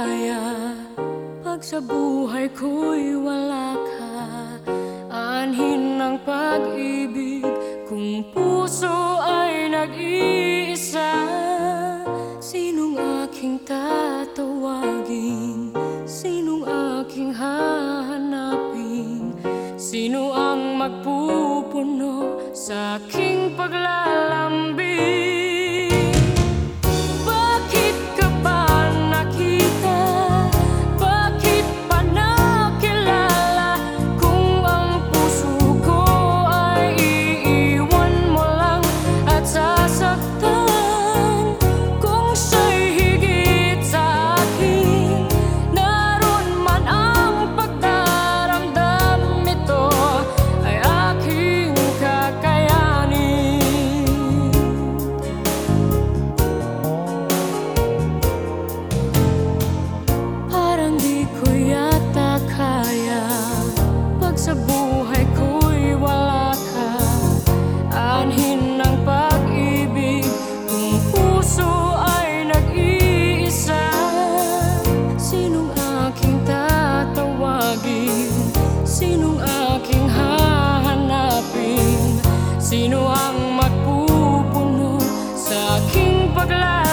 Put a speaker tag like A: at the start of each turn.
A: kaya Pag sa buhay ko'y wala ka Anhin ng pag-ibig Kung puso ay nag-iisa Sinong aking tatawagin? Sinong aking hahanapin? Sino ang magpupuno sa aking paglalambing? for glass.